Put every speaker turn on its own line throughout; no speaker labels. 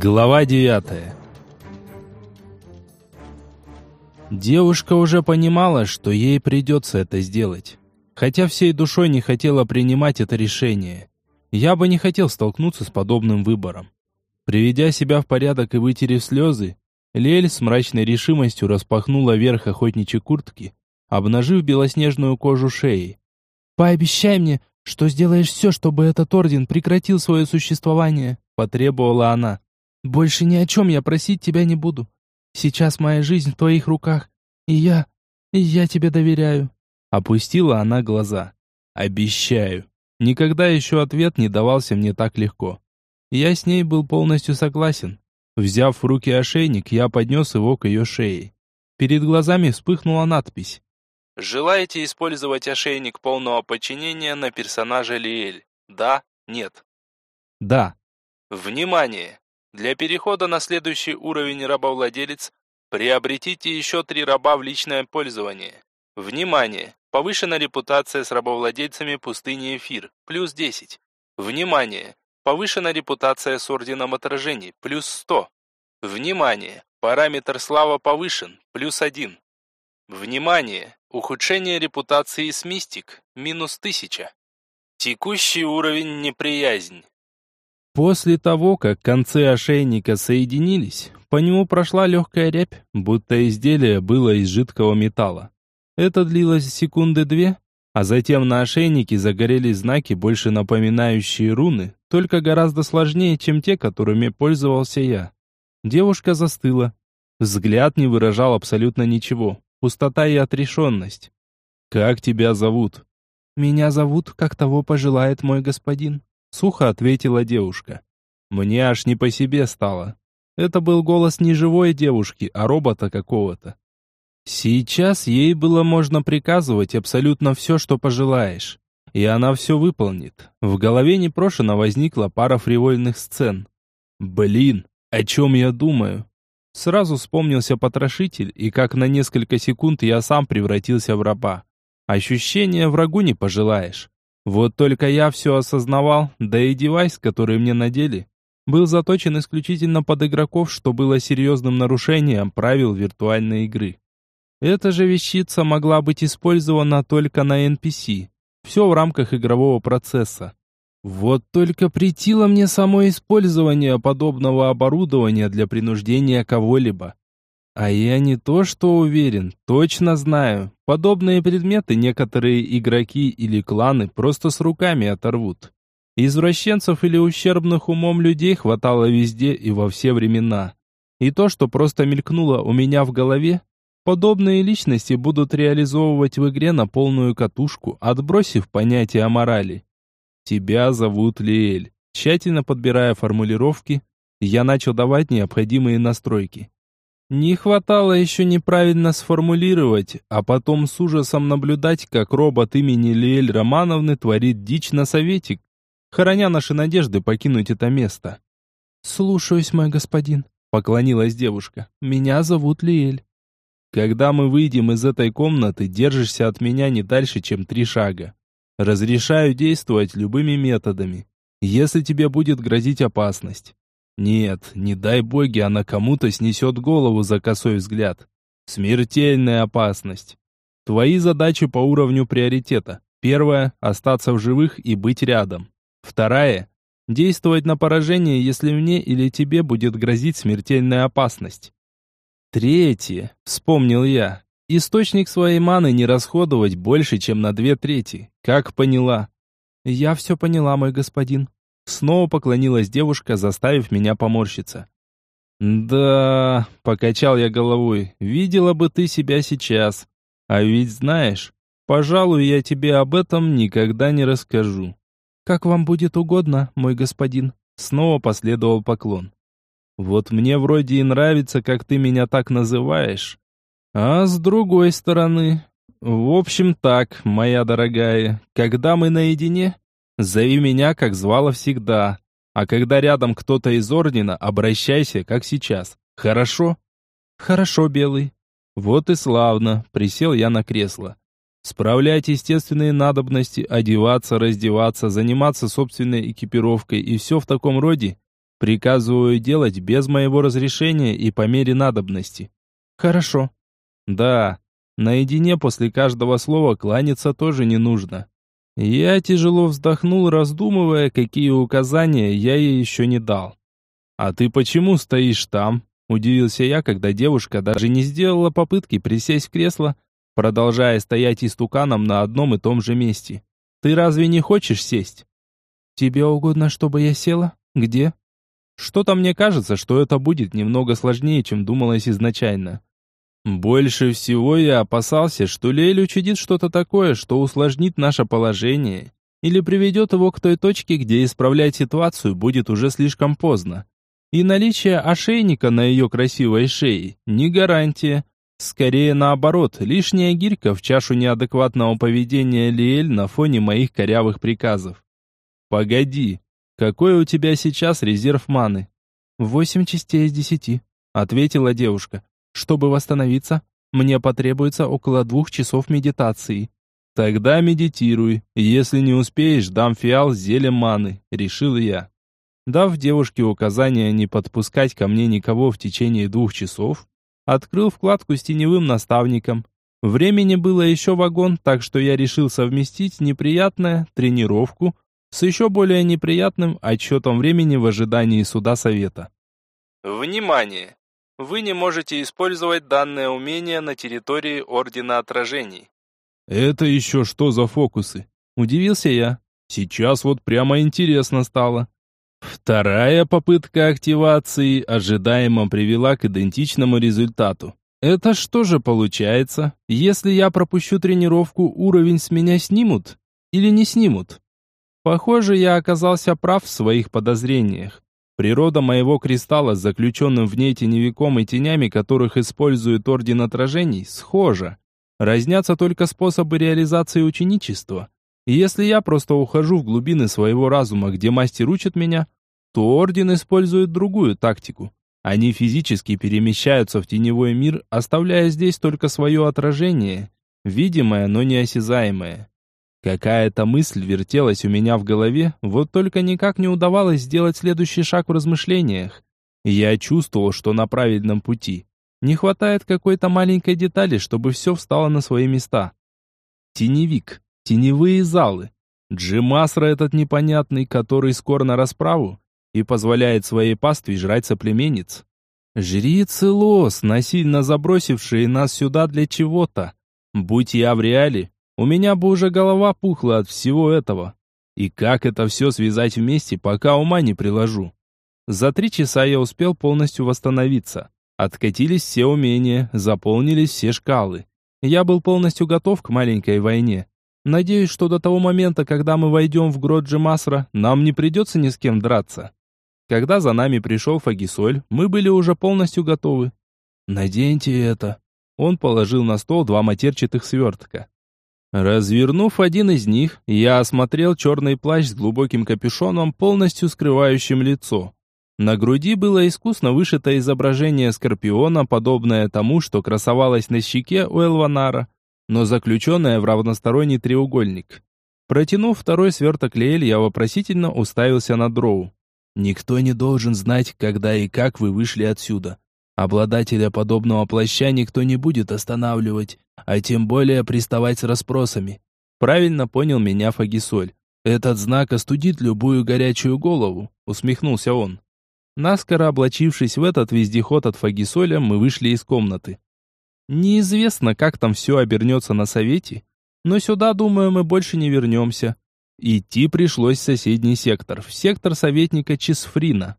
Глава девятая Девушка уже понимала, что ей придется это сделать. Хотя всей душой не хотела принимать это решение. Я бы не хотел столкнуться с подобным выбором. Приведя себя в порядок и вытерев слезы, Лель с мрачной решимостью распахнула верх охотничьей куртки, обнажив белоснежную кожу шеи. «Пообещай мне, что сделаешь все, чтобы этот орден прекратил свое существование», — потребовала она. «Больше ни о чем я просить тебя не буду. Сейчас моя жизнь в твоих руках, и я... и я тебе доверяю». Опустила она глаза. «Обещаю». Никогда еще ответ не давался мне так легко. Я с ней был полностью согласен. Взяв в руки ошейник, я поднес его к ее шее. Перед глазами вспыхнула надпись. «Желаете использовать ошейник полного подчинения на персонажа Лиэль? Да? Нет?» «Да». «Внимание! Для перехода на следующий уровень рабовладелец приобретите еще три раба в личное пользование. Внимание! Повышена репутация с рабовладельцами пустыни Эфир, плюс 10. Внимание! Повышена репутация с Орденом Отражений, плюс 100. Внимание! Параметр слава повышен, плюс 1. Внимание! Ухудшение репутации с Мистик, минус 1000. Текущий уровень неприязнь. После того, как концы ошейника соединились, по нему прошла легкая рябь, будто изделие было из жидкого металла. Это длилось секунды две, а затем на ошейнике загорелись знаки, больше напоминающие руны, только гораздо сложнее, чем те, которыми пользовался я. Девушка застыла. Взгляд не выражал абсолютно ничего. Пустота и отрешенность. «Как тебя зовут?» «Меня зовут, как того пожелает мой господин», — сухо ответила девушка. Мне аж не по себе стало. Это был голос не живой девушки, а робота какого-то. Сейчас ей было можно приказывать абсолютно все, что пожелаешь. И она все выполнит. В голове непрошено возникла пара фривольных сцен. Блин, о чем я думаю? Сразу вспомнился потрошитель, и как на несколько секунд я сам превратился в раба. Ощущения врагу не пожелаешь. Вот только я все осознавал, да и девайс, который мне надели, был заточен исключительно под игроков, что было серьезным нарушением правил виртуальной игры. Эта же вещица могла быть использована только на NPC. Все в рамках игрового процесса. Вот только притило мне само использование подобного оборудования для принуждения кого-либо. А я не то что уверен, точно знаю. Подобные предметы некоторые игроки или кланы просто с руками оторвут. Извращенцев или ущербных умом людей хватало везде и во все времена. И то, что просто мелькнуло у меня в голове, Подобные личности будут реализовывать в игре на полную катушку, отбросив понятие о морали. Тебя зовут Лиэль. Тщательно подбирая формулировки, я начал давать необходимые настройки. Не хватало еще неправильно сформулировать, а потом с ужасом наблюдать, как робот имени Лиэль Романовны творит дичь на советик, хороня наши надежды покинуть это место. «Слушаюсь, мой господин», — поклонилась девушка. «Меня зовут Лиэль». Когда мы выйдем из этой комнаты, держишься от меня не дальше, чем три шага. Разрешаю действовать любыми методами, если тебе будет грозить опасность. Нет, не дай боги, она кому-то снесет голову за косой взгляд. Смертельная опасность. Твои задачи по уровню приоритета. Первая – остаться в живых и быть рядом. Вторая – действовать на поражение, если мне или тебе будет грозить смертельная опасность. Третье, вспомнил я. Источник своей маны не расходовать больше, чем на две трети. Как поняла? Я все поняла, мой господин. Снова поклонилась девушка, заставив меня поморщиться. «Да...» — покачал я головой. «Видела бы ты себя сейчас. А ведь знаешь, пожалуй, я тебе об этом никогда не расскажу». «Как вам будет угодно, мой господин». Снова последовал поклон. Вот мне вроде и нравится, как ты меня так называешь. А с другой стороны... В общем так, моя дорогая, когда мы наедине, зови меня, как звала всегда. А когда рядом кто-то из Ордена, обращайся, как сейчас. Хорошо? Хорошо, Белый. Вот и славно, присел я на кресло. Справлять естественные надобности, одеваться, раздеваться, заниматься собственной экипировкой и все в таком роде Приказываю делать без моего разрешения и по мере надобности.
Хорошо.
Да, наедине после каждого слова кланяться тоже не нужно. Я тяжело вздохнул, раздумывая, какие указания я ей еще не дал. «А ты почему стоишь там?» – удивился я, когда девушка даже не сделала попытки присесть в кресло, продолжая стоять истуканом на одном и том же месте. «Ты разве не хочешь сесть?»
«Тебе угодно, чтобы я села? Где?»
«Что-то мне кажется, что это будет немного сложнее, чем думалось изначально. Больше всего я опасался, что Лель учудит что-то такое, что усложнит наше положение, или приведет его к той точке, где исправлять ситуацию будет уже слишком поздно. И наличие ошейника на ее красивой шее не гарантия. Скорее наоборот, лишняя гирька в чашу неадекватного поведения Лиэль на фоне моих корявых приказов. «Погоди, какой у тебя сейчас резерв маны?»
«Восемь частей из десяти», — ответила девушка. Чтобы восстановиться, мне потребуется около двух часов медитации.
Тогда медитируй. Если не успеешь, дам фиал с зелем маны, решил я. Дав девушке указание не подпускать ко мне никого в течение двух часов, открыл вкладку с теневым наставником. Времени было еще вагон, так что я решил совместить неприятное, тренировку, с еще более неприятным отчетом времени в ожидании суда совета. Внимание! Вы не можете использовать данное умение на территории Ордена Отражений. Это еще что за фокусы? Удивился я. Сейчас вот прямо интересно стало. Вторая попытка активации ожидаемо привела к идентичному результату. Это что же получается? Если я пропущу тренировку, уровень с меня снимут? Или не снимут? Похоже, я оказался прав в своих подозрениях. Природа моего кристалла с заключенным в ней теневиком и тенями, которых использует Орден Отражений, схожа. Разнятся только способы реализации ученичества. И если я просто ухожу в глубины своего разума, где мастер учит меня, то Орден использует другую тактику. Они физически перемещаются в теневой мир, оставляя здесь только свое отражение, видимое, но неосязаемое. Какая-то мысль вертелась у меня в голове, вот только никак не удавалось сделать следующий шаг в размышлениях. Я чувствовал, что на правильном пути. Не хватает какой-то маленькой детали, чтобы все встало на свои места. Теневик, теневые залы. Джимасра этот непонятный, который скоро на расправу и позволяет своей пастве жрать соплеменниц. Жрицы Лос, насильно забросившие нас сюда для чего-то. Будь я в реале, у меня бы уже голова пухла от всего этого. И как это все связать вместе, пока ума не приложу? За три часа я успел полностью восстановиться. Откатились все умения, заполнились все шкалы. Я был полностью готов к маленькой войне. Надеюсь, что до того момента, когда мы войдем в грот Джемасра, нам не придется ни с кем драться. Когда за нами пришел Фагисоль, мы были уже полностью готовы. «Наденьте это». Он положил на стол два матерчатых свертка. Развернув один из них, я осмотрел черный плащ с глубоким капюшоном, полностью скрывающим лицо. На груди было искусно вышито изображение скорпиона, подобное тому, что красовалось на щеке у Элванара, но заключенное в равносторонний треугольник. Протянув второй сверток Леэль, я вопросительно уставился на Дроу. «Никто не должен знать, когда и как вы вышли отсюда. Обладателя подобного плаща никто не будет останавливать, а тем более приставать с расспросами. Правильно понял меня Фагисоль. Этот знак остудит любую горячую голову, усмехнулся он. Наскоро облачившись в этот вездеход от Фагисоля, мы вышли из комнаты. Неизвестно, как там все обернется на совете, но сюда, думаю, мы больше не вернемся. Идти пришлось в соседний сектор, в сектор советника Чисфрина.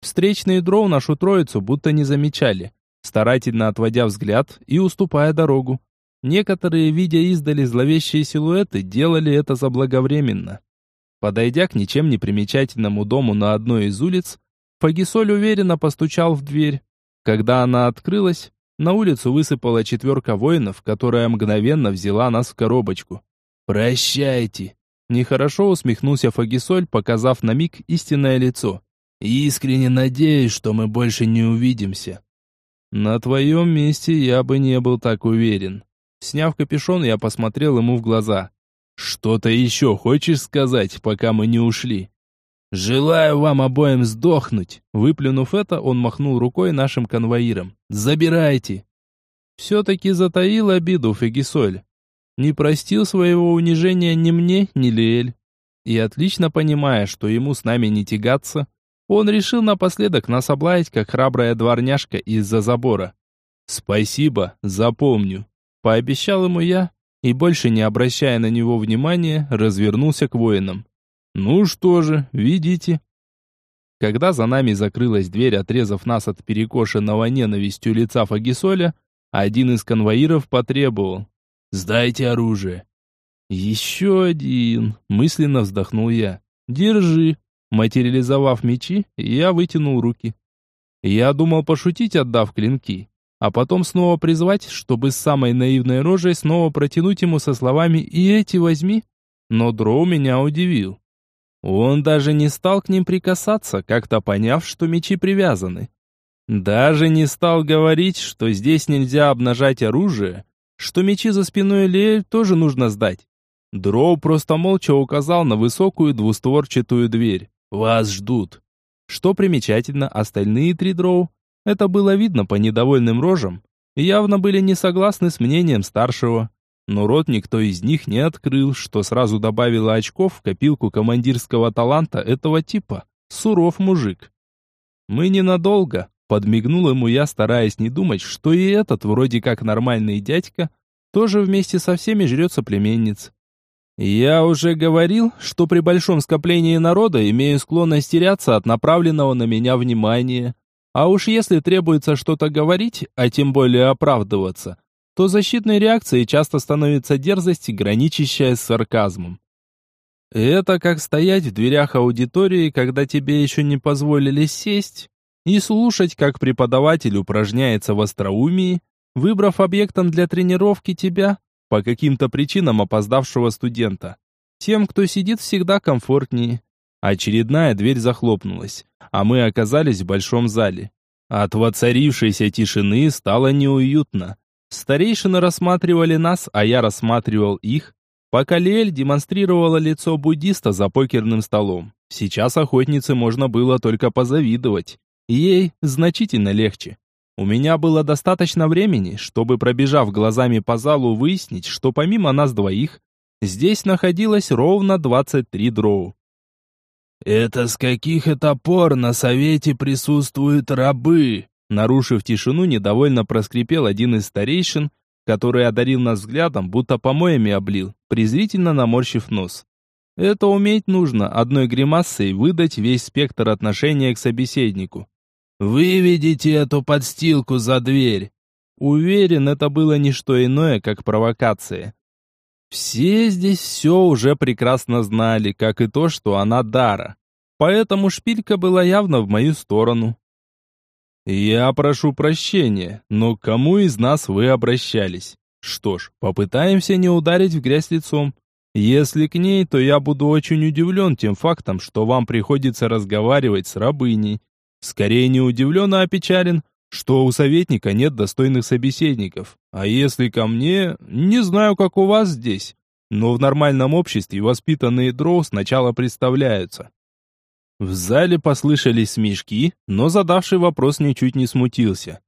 Встречные дроу нашу троицу будто не замечали, старательно отводя взгляд и уступая дорогу. Некоторые, видя издали зловещие силуэты, делали это заблаговременно. Подойдя к ничем не примечательному дому на одной из улиц, Фагисоль уверенно постучал в дверь. Когда она открылась, на улицу высыпала четверка воинов, которая мгновенно взяла нас в коробочку. «Прощайте!» Нехорошо усмехнулся Фагисоль, показав на миг истинное лицо. «Искренне надеюсь, что мы больше не увидимся». «На твоем месте я бы не был так уверен», Сняв капюшон, я посмотрел ему в глаза. «Что-то еще хочешь сказать, пока мы не ушли?» «Желаю вам обоим сдохнуть!» Выплюнув это, он махнул рукой нашим конвоирам. «Забирайте!» Все-таки затаил обиду Фегисоль. Не простил своего унижения ни мне, ни Лиэль. И отлично понимая, что ему с нами не тягаться, он решил напоследок нас облаять, как храбрая дворняжка из-за забора. «Спасибо, запомню», — пообещал ему я, и больше не обращая на него внимания, развернулся к воинам. «Ну что же, видите?» Когда за нами закрылась дверь, отрезав нас от перекошенного ненавистью лица Фагисоля, один из конвоиров потребовал. «Сдайте оружие». «Еще один», — мысленно вздохнул я. «Держи». Материализовав мечи, я вытянул руки. Я думал пошутить, отдав клинки, а потом снова призвать, чтобы с самой наивной рожей снова протянуть ему со словами «И эти возьми». Но Дроу меня удивил. Он даже не стал к ним прикасаться, как-то поняв, что мечи привязаны. Даже не стал говорить, что здесь нельзя обнажать оружие, что мечи за спиной Леэль тоже нужно сдать. Дроу просто молча указал на высокую двустворчатую дверь. «Вас ждут». Что примечательно, остальные три дроу, это было видно по недовольным рожам, явно были не согласны с мнением старшего. Но рот никто из них не открыл, что сразу добавило очков в копилку командирского таланта этого типа. Суров мужик. Мы ненадолго, подмигнул ему я, стараясь не думать, что и этот, вроде как нормальный дядька, тоже вместе со всеми жрет соплеменниц. Я уже говорил, что при большом скоплении народа имею склонность теряться от направленного на меня внимания. А уж если требуется что-то говорить, а тем более оправдываться, то защитной реакцией часто становится дерзость, граничащая с сарказмом. Это как стоять в дверях аудитории, когда тебе еще не позволили сесть, и слушать, как преподаватель упражняется в остроумии, выбрав объектом для тренировки тебя, по каким-то причинам опоздавшего студента. Тем, кто сидит, всегда комфортнее. Очередная дверь захлопнулась, а мы оказались в большом зале. От воцарившейся тишины стало неуютно. Старейшины рассматривали нас, а я рассматривал их, пока Лиэль демонстрировала лицо буддиста за покерным столом. Сейчас охотнице можно было только позавидовать. Ей значительно легче. У меня было достаточно времени, чтобы, пробежав глазами по залу, выяснить, что помимо нас двоих, здесь находилось ровно 23 дроу. «Это с каких это пор на совете присутствуют рабы?» Нарушив тишину, недовольно проскрипел один из старейшин, который одарил нас взглядом, будто помоями облил, презрительно наморщив нос. Это уметь нужно, одной гримасой выдать весь спектр отношения к собеседнику. «Выведите эту подстилку за дверь!» Уверен, это было не что иное, как провокация. Все здесь все уже прекрасно знали, как и то, что она Дара. Поэтому шпилька была явно в мою сторону. «Я прошу прощения, но к кому из нас вы обращались? Что ж, попытаемся не ударить в грязь лицом. Если к ней, то я буду очень удивлен тем фактом, что вам приходится разговаривать с рабыней. Скорее не удивлен, а опечален, что у советника нет достойных собеседников. А если ко мне, не знаю, как у вас здесь, но в нормальном обществе воспитанные дроу сначала представляются. В зале послышались смешки, но задавший вопрос ничуть не смутился.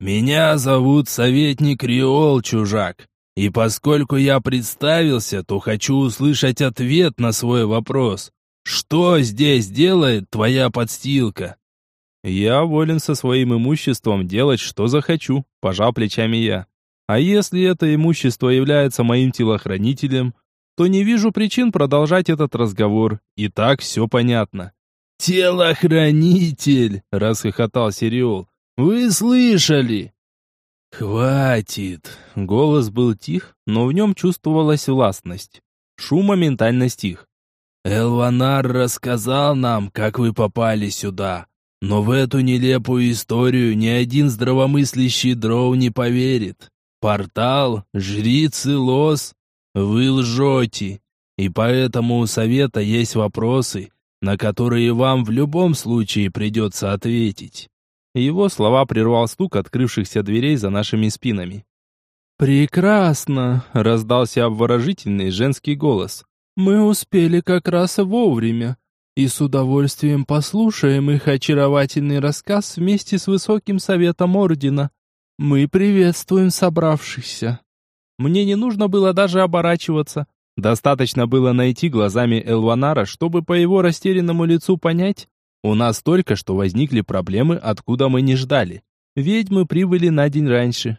«Меня зовут советник Риол, чужак, и поскольку я представился, то хочу услышать ответ на свой вопрос. Что здесь делает твоя подстилка?» «Я волен со своим имуществом делать, что захочу», – пожал плечами я. «А если это имущество является моим телохранителем, то не вижу причин продолжать этот разговор. И так все понятно. «Телохранитель!» — расхохотал Сериол. «Вы слышали?» «Хватит!» Голос был тих, но в нем чувствовалась властность. Шум моментально стих. «Элванар рассказал нам, как вы попали сюда, но в эту нелепую историю ни один здравомыслящий дроу не поверит. Портал, жрицы, лос. Вы лжете, и поэтому у совета есть вопросы, на которые вам в любом случае придется ответить». Его слова прервал стук открывшихся дверей за нашими спинами. «Прекрасно!» — раздался обворожительный женский голос. «Мы успели как раз вовремя.
и с удовольствием послушаем их очаровательный рассказ вместе с высоким советом ордена. Мы приветствуем собравшихся. Мне не нужно было даже оборачиваться. Достаточно было найти глазами Элванара, чтобы по его растерянному лицу понять, у нас только что возникли проблемы, откуда мы не ждали. Ведьмы прибыли на день раньше.